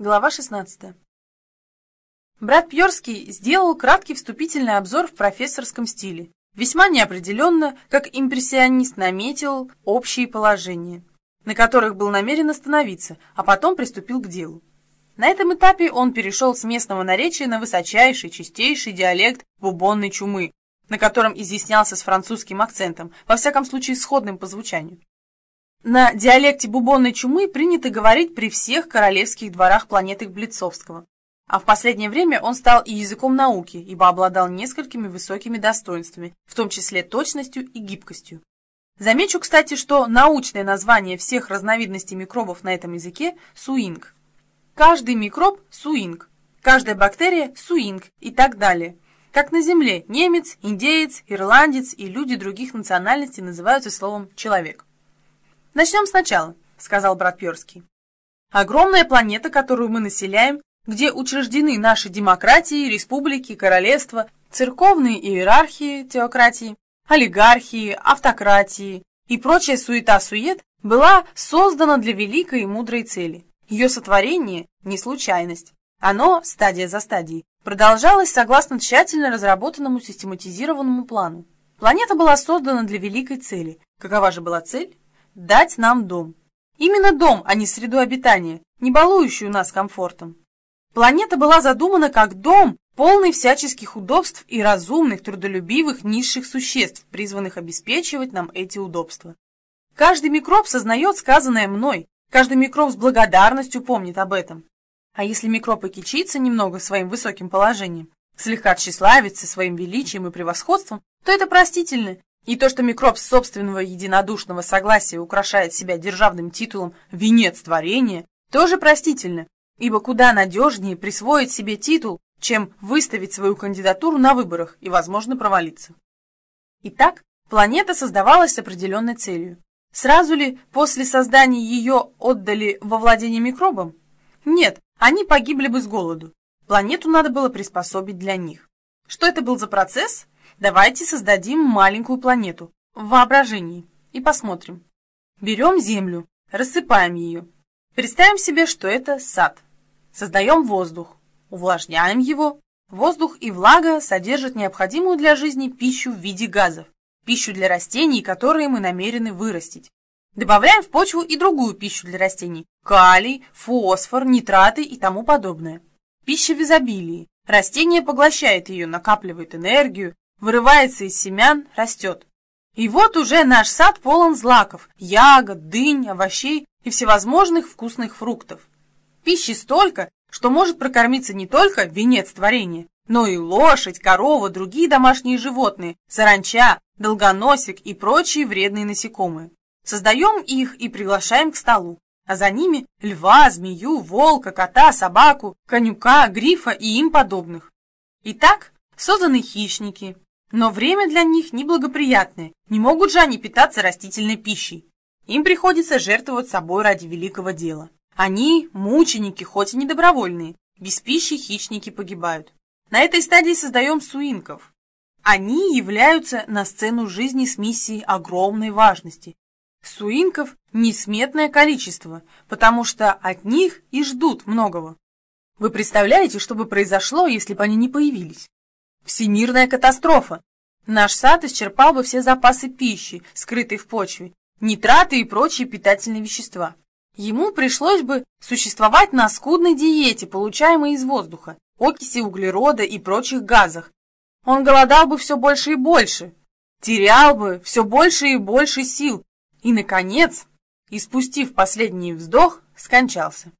Глава 16. Брат Пьерский сделал краткий вступительный обзор в профессорском стиле. Весьма неопределенно, как импрессионист наметил общие положения, на которых был намерен остановиться, а потом приступил к делу. На этом этапе он перешел с местного наречия на высочайший, чистейший диалект бубонной чумы, на котором изъяснялся с французским акцентом, во всяком случае сходным по звучанию. На диалекте бубонной чумы принято говорить при всех королевских дворах планеты Блицовского. А в последнее время он стал и языком науки, ибо обладал несколькими высокими достоинствами, в том числе точностью и гибкостью. Замечу, кстати, что научное название всех разновидностей микробов на этом языке – суинг. Каждый микроб – суинг, каждая бактерия – суинг и так далее. Как на Земле немец, индеец, ирландец и люди других национальностей называются словом «человек». «Начнем сначала», — сказал брат Перский. «Огромная планета, которую мы населяем, где учреждены наши демократии, республики, королевства, церковные иерархии, теократии, олигархии, автократии и прочая суета-сует, была создана для великой и мудрой цели. Ее сотворение – не случайность. Оно, стадия за стадией, продолжалось согласно тщательно разработанному систематизированному плану. Планета была создана для великой цели. Какова же была цель? Дать нам дом. Именно дом, а не среду обитания, не балующую нас комфортом. Планета была задумана как дом, полный всяческих удобств и разумных, трудолюбивых, низших существ, призванных обеспечивать нам эти удобства. Каждый микроб сознает сказанное мной, каждый микроб с благодарностью помнит об этом. А если микроб и кичится немного своим высоким положением, слегка тщеславится своим величием и превосходством, то это простительно, и то, что микроб собственного единодушного согласия украшает себя державным титулом «венец творения», тоже простительно, ибо куда надежнее присвоить себе титул, чем выставить свою кандидатуру на выборах и, возможно, провалиться. Итак, планета создавалась с определенной целью. Сразу ли после создания ее отдали во владение микробам? Нет, они погибли бы с голоду. Планету надо было приспособить для них. Что это был за процесс? Давайте создадим маленькую планету в воображении и посмотрим. Берем Землю, рассыпаем ее. Представим себе, что это сад. Создаем воздух, увлажняем его. Воздух и влага содержат необходимую для жизни пищу в виде газов, пищу для растений, которые мы намерены вырастить. Добавляем в почву и другую пищу для растений – калий, фосфор, нитраты и тому подобное. Пища в изобилии. Растение поглощает ее, накапливает энергию, вырывается из семян, растет. И вот уже наш сад полон злаков, ягод, дынь, овощей и всевозможных вкусных фруктов. Пищи столько, что может прокормиться не только венец творения, но и лошадь, корова, другие домашние животные, саранча, долгоносик и прочие вредные насекомые. Создаем их и приглашаем к столу, а за ними льва, змею, волка, кота, собаку, конюка, грифа и им подобных. Итак, созданы хищники, но время для них неблагоприятное, не могут же они питаться растительной пищей. Им приходится жертвовать собой ради великого дела. Они – мученики, хоть и не добровольные. Без пищи хищники погибают. На этой стадии создаем суинков. Они являются на сцену жизни с миссией огромной важности. Суинков несметное количество, потому что от них и ждут многого. Вы представляете, что бы произошло, если бы они не появились? Всемирная катастрофа. Наш сад исчерпал бы все запасы пищи, скрытые в почве, нитраты и прочие питательные вещества. Ему пришлось бы существовать на скудной диете, получаемой из воздуха, окиси углерода и прочих газах. Он голодал бы все больше и больше, терял бы все больше и больше сил, и, наконец, испустив последний вздох, скончался.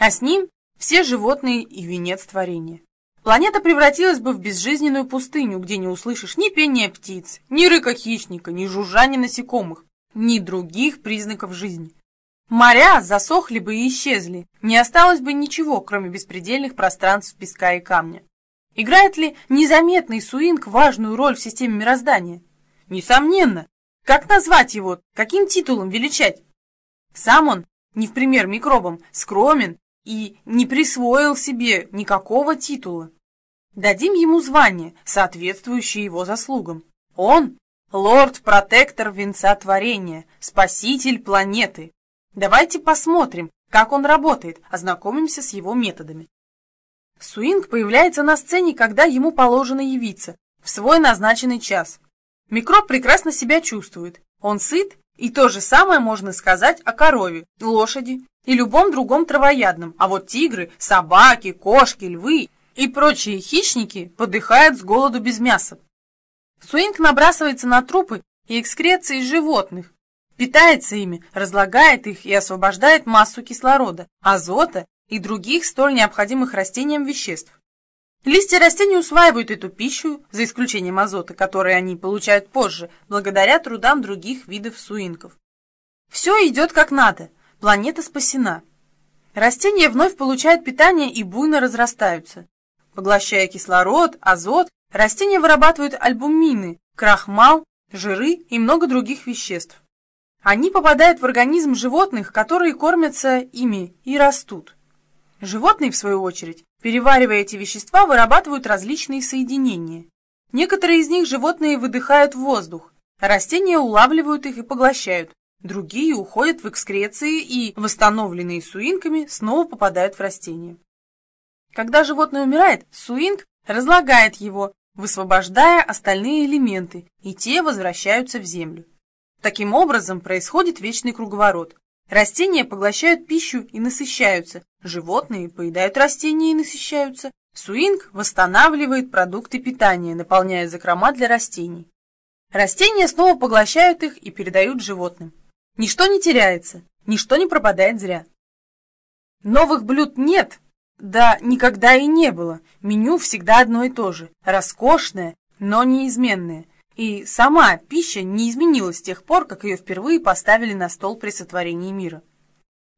А с ним все животные и венец творения. Планета превратилась бы в безжизненную пустыню, где не услышишь ни пения птиц, ни рыка хищника, ни жужжания насекомых, ни других признаков жизни. Моря засохли бы и исчезли, не осталось бы ничего, кроме беспредельных пространств песка и камня. Играет ли незаметный Суинг важную роль в системе мироздания? Несомненно. Как назвать его, каким титулом величать? Сам он, не в пример микробам, скромен и не присвоил себе никакого титула. Дадим ему звание, соответствующее его заслугам. Он – лорд-протектор венца творения, спаситель планеты. Давайте посмотрим, Как он работает, ознакомимся с его методами. Суинг появляется на сцене, когда ему положено явиться, в свой назначенный час. Микроб прекрасно себя чувствует. Он сыт, и то же самое можно сказать о корове, лошади и любом другом травоядном. А вот тигры, собаки, кошки, львы и прочие хищники подыхают с голоду без мяса. Суинг набрасывается на трупы и экскреции животных, питается ими, разлагает их и освобождает массу кислорода, азота и других столь необходимых растениям веществ. Листья растений усваивают эту пищу, за исключением азота, который они получают позже, благодаря трудам других видов суинков. Все идет как надо, планета спасена. Растения вновь получают питание и буйно разрастаются. Поглощая кислород, азот, растения вырабатывают альбумины, крахмал, жиры и много других веществ. Они попадают в организм животных, которые кормятся ими и растут. Животные, в свою очередь, переваривая эти вещества, вырабатывают различные соединения. Некоторые из них животные выдыхают в воздух, растения улавливают их и поглощают, другие уходят в экскреции и, восстановленные суинками, снова попадают в растения. Когда животное умирает, суинг разлагает его, высвобождая остальные элементы, и те возвращаются в землю. Таким образом происходит вечный круговорот. Растения поглощают пищу и насыщаются, животные поедают растения и насыщаются. Суинг восстанавливает продукты питания, наполняя закрома для растений. Растения снова поглощают их и передают животным. Ничто не теряется, ничто не пропадает зря. Новых блюд нет, да никогда и не было. Меню всегда одно и то же, роскошное, но неизменное – и сама пища не изменилась с тех пор, как ее впервые поставили на стол при сотворении мира.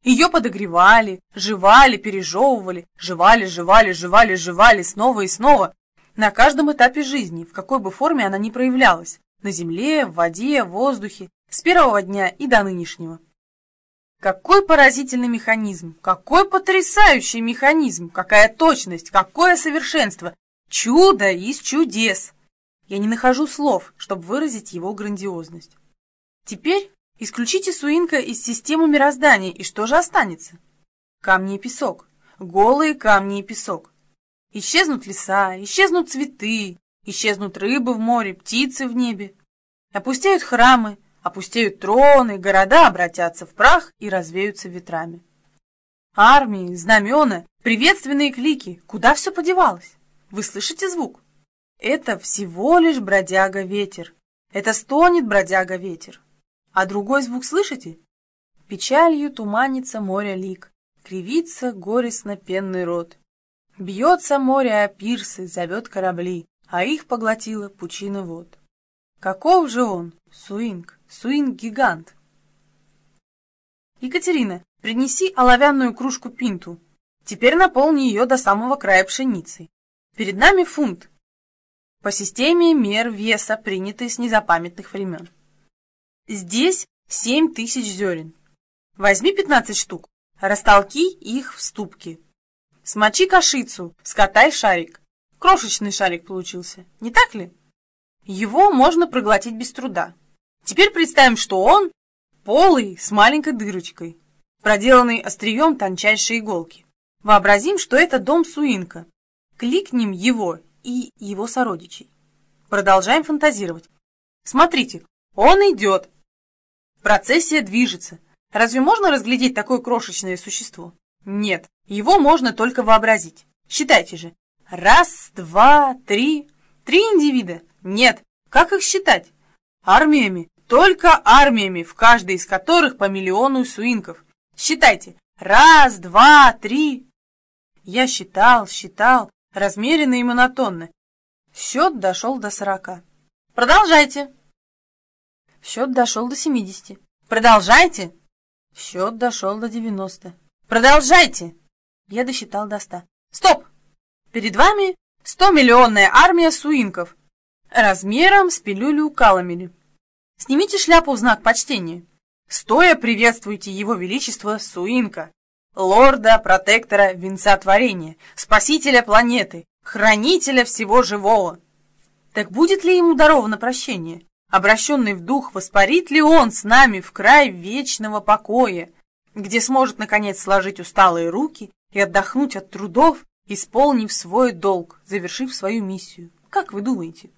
Ее подогревали, жевали, пережевывали, жевали, жевали, жевали, жевали снова и снова, на каждом этапе жизни, в какой бы форме она ни проявлялась, на земле, в воде, в воздухе, с первого дня и до нынешнего. Какой поразительный механизм, какой потрясающий механизм, какая точность, какое совершенство, чудо из чудес! Я не нахожу слов, чтобы выразить его грандиозность. Теперь исключите Суинка из системы мироздания, и что же останется? Камни и песок. Голые камни и песок. Исчезнут леса, исчезнут цветы, исчезнут рыбы в море, птицы в небе. Опустеют храмы, опустеют троны, города обратятся в прах и развеются ветрами. Армии, знамена, приветственные клики, куда все подевалось? Вы слышите звук? Это всего лишь бродяга-ветер. Это стонет бродяга-ветер. А другой звук слышите? Печалью туманится море лик, Кривится горестно пенный рот. Бьется море о пирсы, зовет корабли, А их поглотила пучина вод. Каков же он, Суинг, Суинг-гигант? Екатерина, принеси оловянную кружку пинту. Теперь наполни ее до самого края пшеницы. Перед нами фунт, по системе мер веса, принятой с незапамятных времен. Здесь 7 тысяч зерен. Возьми 15 штук, растолки их в ступке. Смочи кашицу, скатай шарик. Крошечный шарик получился, не так ли? Его можно проглотить без труда. Теперь представим, что он полый с маленькой дырочкой, проделанный острием тончайшей иголки. Вообразим, что это дом Суинка. Кликнем его и его сородичей. Продолжаем фантазировать. Смотрите, он идет. Процессия движется. Разве можно разглядеть такое крошечное существо? Нет, его можно только вообразить. Считайте же. Раз, два, три. Три индивида? Нет. Как их считать? Армиями. Только армиями, в каждой из которых по миллиону суинков. Считайте. Раз, два, три. Я считал, считал, размеренно и монотонно. Счет дошел до сорока. Продолжайте. Счет дошел до семидесяти. Продолжайте. Счет дошел до девяносто. Продолжайте. Я досчитал до ста. Стоп! Перед вами сто-миллионная армия суинков размером с пилюлю Каламели. Снимите шляпу в знак почтения. Стоя приветствуйте его величество Суинка, лорда, протектора, венца творения, спасителя планеты, хранителя всего живого. Так будет ли ему даровано прощение? Обращенный в дух, воспарит ли он с нами в край вечного покоя? где сможет, наконец, сложить усталые руки и отдохнуть от трудов, исполнив свой долг, завершив свою миссию. Как вы думаете?